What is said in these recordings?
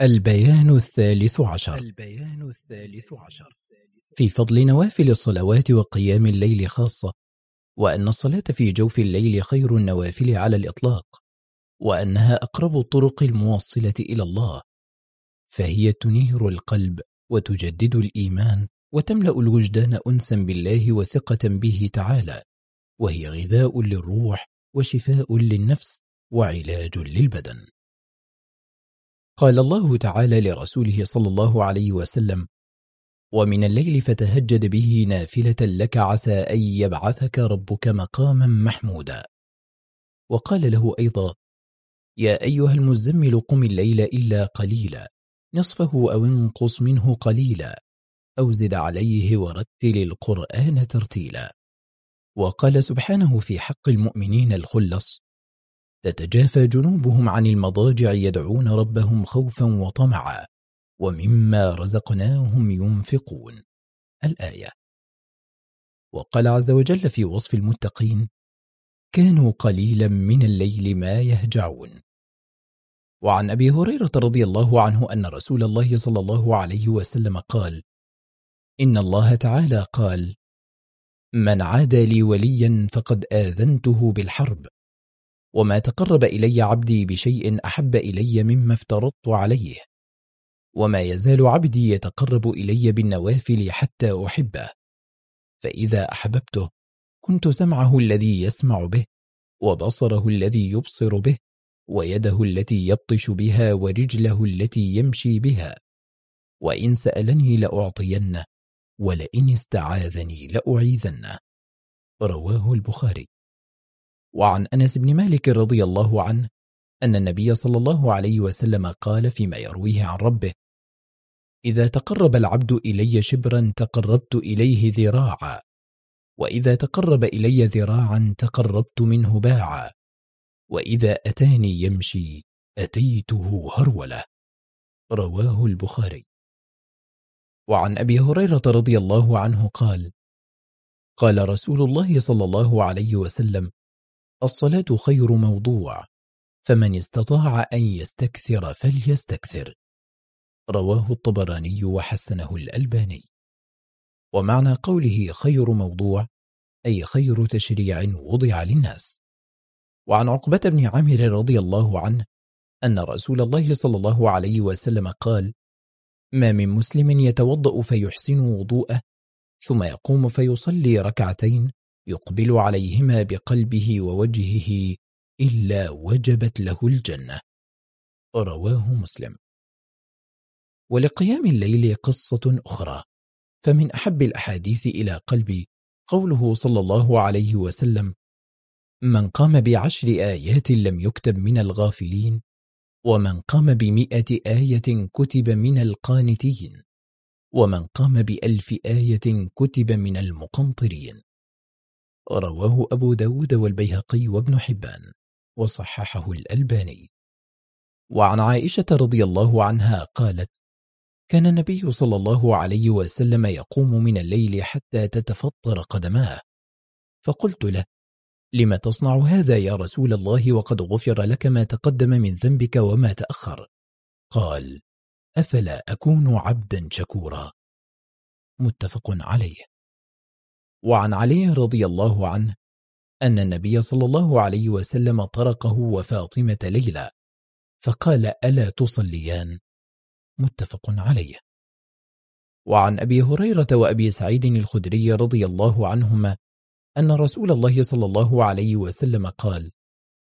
البيان الثالث عشر. البيان الثالث عشر. في فضل نوافل الصلوات وقيام الليل خاصة وأن الصلاة في جوف الليل خير النوافل على الإطلاق وأنها أقرب الطرق الموصلة إلى الله. فهي تنير القلب وتجدد الإيمان وتملأ الوجدان أنسا بالله وثقة به تعالى وهي غذاء للروح وشفاء للنفس وعلاج للبدن. قال الله تعالى لرسوله صلى الله عليه وسلم ومن الليل فتهجد به نافلة لك عسى أن يبعثك ربك مقاما محمودا. وقال له أيضا يا أيها المزمل قم الليل إلا قليلا نصفه أو انقص منه قليلا أو زد عليه ورتل القرآن ترتيلا. وقال سبحانه في حق المؤمنين الخلص تتجافى جنوبهم عن المضاجع يدعون ربهم خوفا وطمعا ومما رزقناهم ينفقون. الآية. وقال عز وجل في وصف المتقين كانوا قليلا من الليل ما يهجعون وعن أبي هريرة رضي الله عنه أن رسول الله صلى الله عليه وسلم قال إن الله تعالى قال من عاد لي وليا فقد آذنته بالحرب وما تقرب إلي عبدي بشيء أحب إلي مما افترضت عليه. وما يزال عبدي يتقرب إلي بالنوافل حتى أحبه. فإذا أحببته كنت سمعه الذي يسمع به وبصره الذي يبصر به ويده التي يبطش بها ورجله التي يمشي بها. وإن سألني لأعطينه ولئن استعاذني لأعيذنه. رواه البخاري. وعن أنس بن مالك رضي الله عنه أن النبي صلى الله عليه وسلم قال فيما يرويه عن ربه إذا تقرب العبد إلي شبرا تقربت إليه ذراعا وإذا تقرب إلي ذراعا تقربت منه باعا وإذا أتاني يمشي أتيته هرولة. رواه البخاري. وعن أبي هريرة رضي الله عنه قال قال رسول الله صلى الله عليه وسلم الصلاة خير موضوع فمن استطاع أن يستكثر فليستكثر. رواه الطبراني وحسنه الألباني. ومعنى قوله خير موضوع أي خير تشريع وضع للناس. وعن عقبة بن عامر رضي الله عنه أن رسول الله صلى الله عليه وسلم قال ما من مسلم يتوضأ فيحسن وضوءه ثم يقوم فيصلي ركعتين يقبل عليهما بقلبه ووجهه إلا وجبت له الجنة. رواه مسلم. ولقيام الليل قصة أخرى. فمن أحب الأحاديث إلى قلبي قوله صلى الله عليه وسلم من قام بعشر آيات لم يكتب من الغافلين ومن قام بمئة آية كتب من القانتين ومن قام بألف آية كتب من المقنطرين. رواه أبو داود والبيهقي وابن حبان وصححه الألباني. وعن عائشة رضي الله عنها قالت كان النبي صلى الله عليه وسلم يقوم من الليل حتى تتفطر قدماه. فقلت له لم تصنع هذا يا رسول الله وقد غفر لك ما تقدم من ذنبك وما تأخر؟ قال أفلا أكون عبدا شكورا. متفق عليه. وعن علي رضي الله عنه أن النبي صلى الله عليه وسلم طرقه وفاطمة ليلى فقال ألا تصليان؟ متفق عليه. وعن أبي هريرة وأبي سعيد الخدري رضي الله عنهما أن رسول الله صلى الله عليه وسلم قال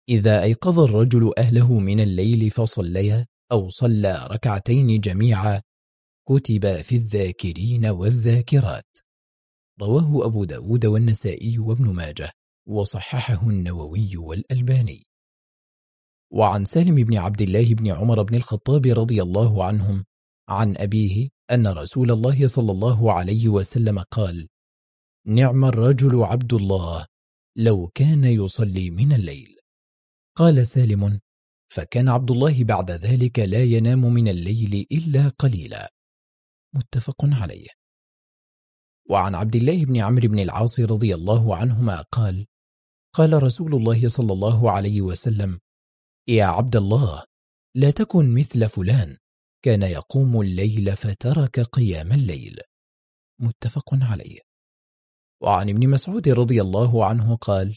إذا أيقظ الرجل أهله من الليل فصليا أو صلى ركعتين جميعا كتب في الذاكرين والذاكرات. رواه أبو داود والنسائي وابن ماجه وصححه النووي والألباني. وعن سالم بن عبد الله بن عمر بن الخطاب رضي الله عنهم عن أبيه أن رسول الله صلى الله عليه وسلم قال نعم الرجل عبد الله لو كان يصلي من الليل قال سالم فكان عبد الله بعد ذلك لا ينام من الليل إلا قليلا متفق عليه. وعن عبد الله بن عمرو بن العاص رضي الله عنهما قال قال رسول الله صلى الله عليه وسلم يا عبد الله لا تكن مثل فلان كان يقوم الليل فترك قيام الليل. متفق عليه. وعن ابن مسعود رضي الله عنه قال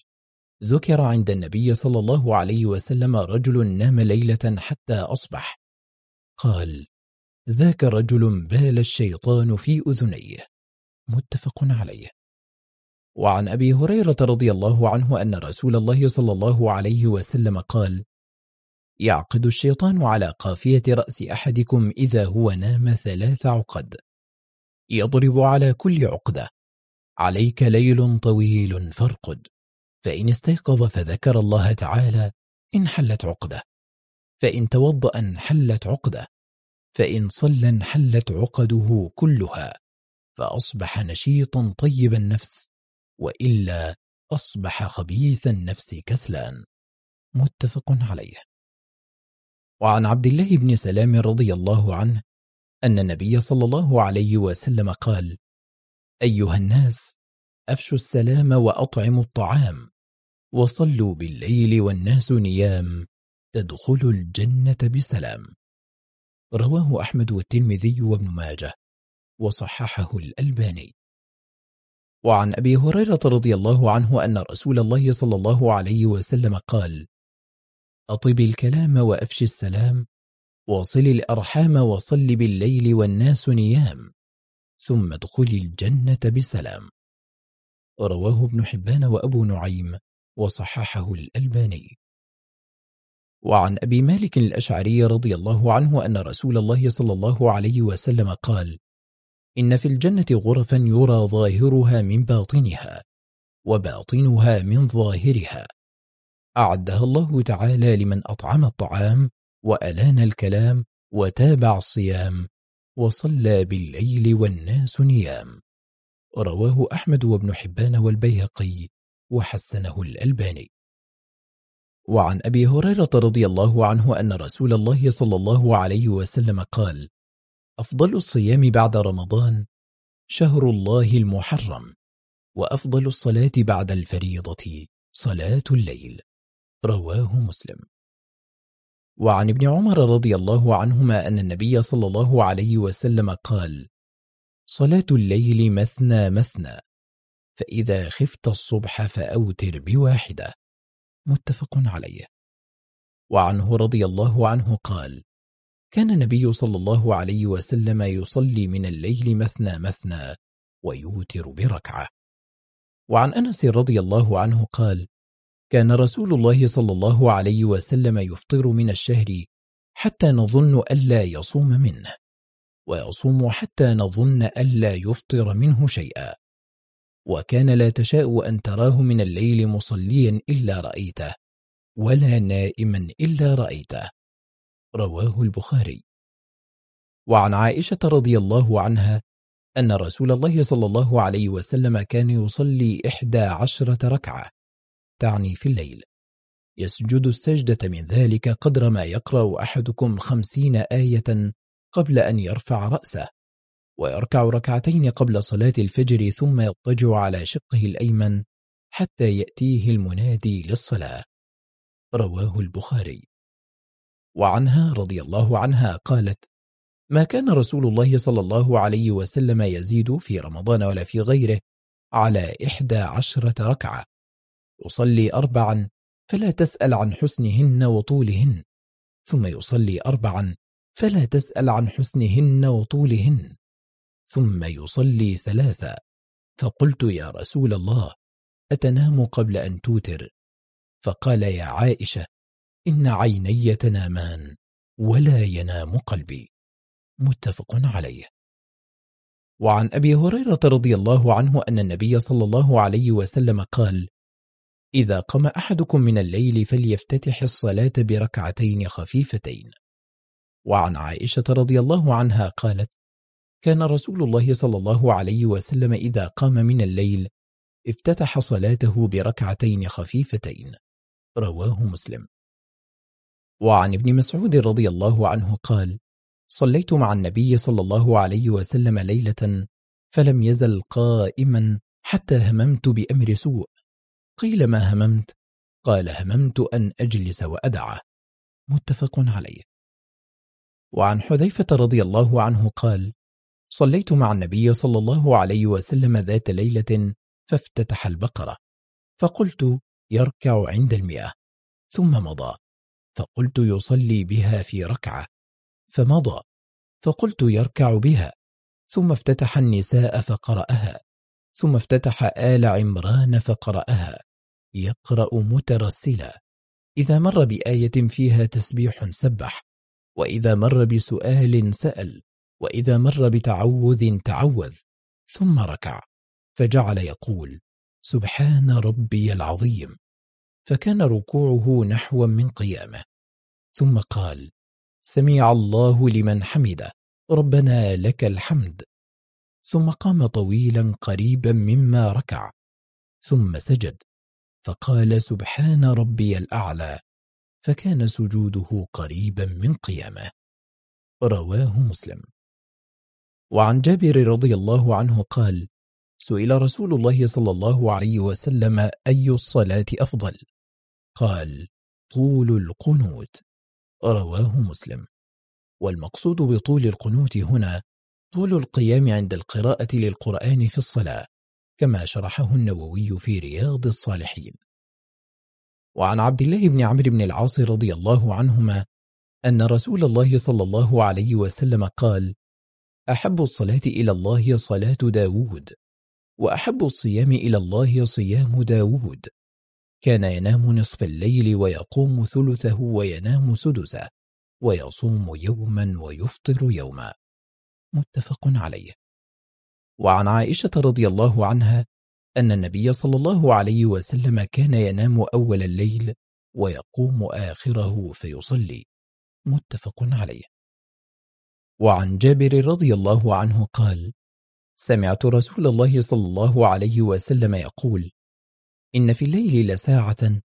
ذكر عند النبي صلى الله عليه وسلم رجل نام ليلة حتى أصبح. قال ذاك رجل بال الشيطان في أذنيه. متفق عليه. وعن أبي هريرة رضي الله عنه أن رسول الله صلى الله عليه وسلم قال يعقد الشيطان على قافية رأس أحدكم إذا هو نام ثلاث عقد. يضرب على كل عقدة. عليك ليل طويل فارقد. فإن استيقظ فذكر الله تعالى انحلت عقدة. فإن توضأ انحلت عقدة. فإن صلى انحلت عقده كلها. فأصبح نشيطا طيب النفس وإلا أصبح خبيث النفس كسلان. متفق عليه. وعن عبد الله بن سلام رضي الله عنه أن النبي صلى الله عليه وسلم قال أيها الناس أفشوا السلام وأطعموا الطعام وصلوا بالليل والناس نيام تدخلوا الجنة بسلام. رواه أحمد والترمذي وابن ماجه. وصححه الألباني. وعن أبي هريرة رضي الله عنه أن رسول الله صلى الله عليه وسلم قال أطب الكلام وأفش السلام واصل الأرحام وصل بالليل والناس نيام ثم ادخل الجنة بسلام. رواه ابن حبان وأبو نعيم وصححه الألباني. وعن أبي مالك الأشعري رضي الله عنه أن رسول الله صلى الله عليه وسلم قال إن في الجنة غرفا يرى ظاهرها من باطنها وباطنها من ظاهرها. أعدها الله تعالى لمن أطعم الطعام وألان الكلام وتابع الصيام وصلى بالليل والناس نيام. رواه أحمد وابن حبان والبيهقي وحسنه الألباني. وعن أبي هريرة رضي الله عنه أن رسول الله صلى الله عليه وسلم قال أفضل الصيام بعد رمضان شهر الله المحرم وأفضل الصلاة بعد الفريضة صلاة الليل. رواه مسلم. وعن ابن عمر رضي الله عنهما أن النبي صلى الله عليه وسلم قال صلاة الليل مثنى مثنى فإذا خفت الصبح فأوتر بواحدة. متفق عليه. وعنه رضي الله عنه قال كان النبي صلى الله عليه وسلم يصلي من الليل مثنى مثنى ويوتر بركعة. وعن أنس رضي الله عنه قال كان رسول الله صلى الله عليه وسلم يفطر من الشهر حتى نظن ألا يصوم منه ويصوم حتى نظن ألا يفطر منه شيئا. وكان لا تشاء أن تراه من الليل مصليا إلا رأيته ولا نائما إلا رأيته. رواه البخاري. وعن عائشة رضي الله عنها أن رسول الله صلى الله عليه وسلم كان يصلي إحدى عشرة ركعة تعني في الليل. يسجد السجدة من ذلك قدر ما يقرأ أحدكم خمسين آية قبل أن يرفع رأسه ويركع ركعتين قبل صلاة الفجر ثم يضطجع على شقه الأيمن حتى يأتيه المنادي للصلاة. رواه البخاري. وعنها رضي الله عنها قالت ما كان رسول الله صلى الله عليه وسلم يزيد في رمضان ولا في غيره على إحدى عشرة ركعة. يصلي أربعا فلا تسأل عن حسنهن وطولهن. ثم يصلي أربعا فلا تسأل عن حسنهن وطولهن. ثم يصلي ثلاثا فقلت يا رسول الله أتنام قبل أن توتر؟ فقال يا عائشة إن عيني تنامان ولا ينام قلبي. متفق عليه. وعن أبي هريرة رضي الله عنه أن النبي صلى الله عليه وسلم قال إذا قم أحدكم من الليل فليفتتح الصلاة بركعتين خفيفتين. وعن عائشة رضي الله عنها قالت كان رسول الله صلى الله عليه وسلم إذا قام من الليل افتتح صلاته بركعتين خفيفتين. رواه مسلم. وعن ابن مسعود رضي الله عنه قال صليت مع النبي صلى الله عليه وسلم ليلة فلم يزل قائما حتى هممت بأمر سوء. قيل ما هممت؟ قال هممت أن أجلس وأدعه متفق عليه. وعن حذيفة رضي الله عنه قال صليت مع النبي صلى الله عليه وسلم ذات ليلة فافتتح البقرة فقلت يركع عند المئة ثم مضى. فقلت يصلي بها في ركعة فمضى فقلت يركع بها ثم افتتح النساء فقرأها ثم افتتح آل عمران فقرأها يقرأ مترسلا إذا مر بآية فيها تسبيح سبح وإذا مر بسؤال سأل وإذا مر بتعوذ تعوذ ثم ركع فجعل يقول سبحان ربي العظيم. فكان ركوعه نحو من قيامه. ثم قال سمع الله لمن حمده ربنا لك الحمد. ثم قام طويلا قريبا مما ركع. ثم سجد. فقال سبحان ربي الأعلى. فكان سجوده قريبا من قيامه. رواه مسلم. وعن جابر رضي الله عنه قال سئل رسول الله صلى الله عليه وسلم أي الصلاة أفضل؟ قال طول القنوت. رواه مسلم. والمقصود بطول القنوت هنا طول القيام عند القراءة للقرآن في الصلاة كما شرحه النووي في رياض الصالحين. وعن عبد الله بن عمرو بن العاص رضي الله عنهما أن رسول الله صلى الله عليه وسلم قال أحب الصلاة إلى الله صلاة داود وأحب الصيام إلى الله صيام داود كان ينام نصف الليل ويقوم ثلثه وينام سدسه ويصوم يوما ويفطر يوما. متفق عليه. وعن عائشة رضي الله عنها أن النبي صلى الله عليه وسلم كان ينام أول الليل ويقوم آخره فيصلي. متفق عليه. وعن جابر رضي الله عنه قال سمعت رسول الله صلى الله عليه وسلم يقول إن في الليل لساعة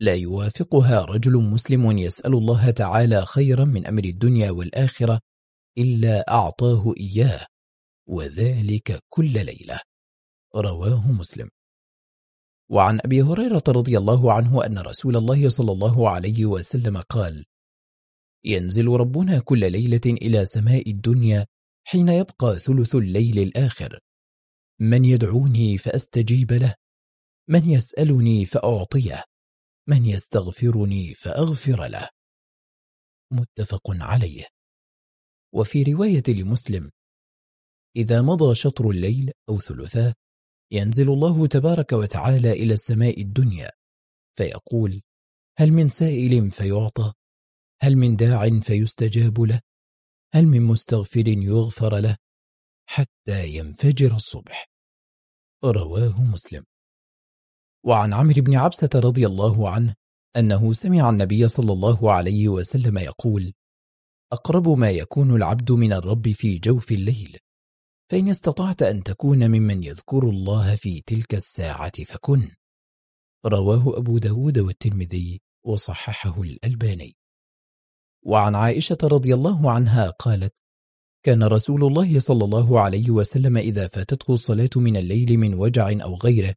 لا يوافقها رجل مسلم يسأل الله تعالى خيرا من أمر الدنيا والآخرة إلا أعطاه إياه وذلك كل ليلة. رواه مسلم. وعن أبي هريرة رضي الله عنه أن رسول الله صلى الله عليه وسلم قال ينزل ربنا كل ليلة إلى سماء الدنيا حين يبقى ثلث الليل الآخر. من يدعوني فأستجيب له. من يسألني فأعطيه من يستغفرني فأغفر له. متفق عليه. وفي رواية لمسلم إذا مضى شطر الليل أو ثلثاه ينزل الله تبارك وتعالى إلى السماء الدنيا فيقول هل من سائل فيعطى؟ هل من داع فيستجاب له؟ هل من مستغفر يغفر له؟ حتى ينفجر الصبح. رواه مسلم. وعن عمرو بن عبسة رضي الله عنه أنه سمع النبي صلى الله عليه وسلم يقول أقرب ما يكون العبد من الرب في جوف الليل. فإن استطعت أن تكون ممن يذكر الله في تلك الساعة فكن. رواه أبو داود والترمذي وصححه الألباني. وعن عائشة رضي الله عنها قالت كان رسول الله صلى الله عليه وسلم إذا فاتته الصلاة من الليل من وجع أو غيره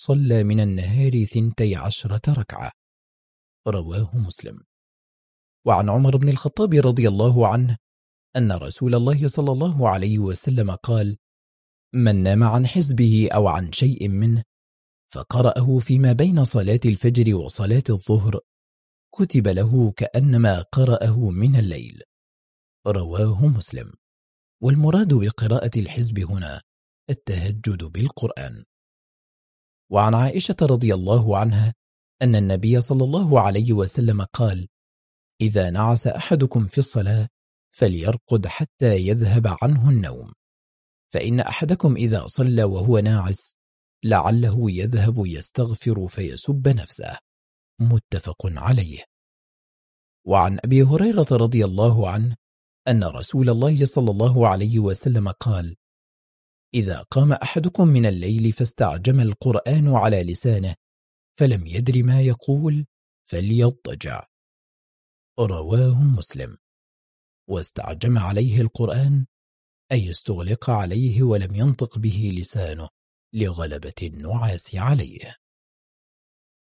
صلى من النهار ثنتي عشرة ركعة. رواه مسلم. وعن عمر بن الخطاب رضي الله عنه أن رسول الله صلى الله عليه وسلم قال من نام عن حزبه أو عن شيء منه فقرأه فيما بين صلاة الفجر وصلاة الظهر كتب له كأنما قرأه من الليل. رواه مسلم. والمراد بقراءة الحزب هنا التهجد بالقرآن. وعن عائشة رضي الله عنها أن النبي صلى الله عليه وسلم قال إذا نعس أحدكم في الصلاة فليرقد حتى يذهب عنه النوم. فإن أحدكم إذا صلى وهو ناعس لعله يذهب يستغفر فيسب نفسه. متفق عليه. وعن أبي هريرة رضي الله عنه أن رسول الله صلى الله عليه وسلم قال إذا قام أحدكم من الليل فاستعجم القرآن على لسانه فلم يدر ما يقول فليضطجع. رواه مسلم. واستعجم عليه القرآن أي استغلق عليه ولم ينطق به لسانه لغلبة النعاس عليه.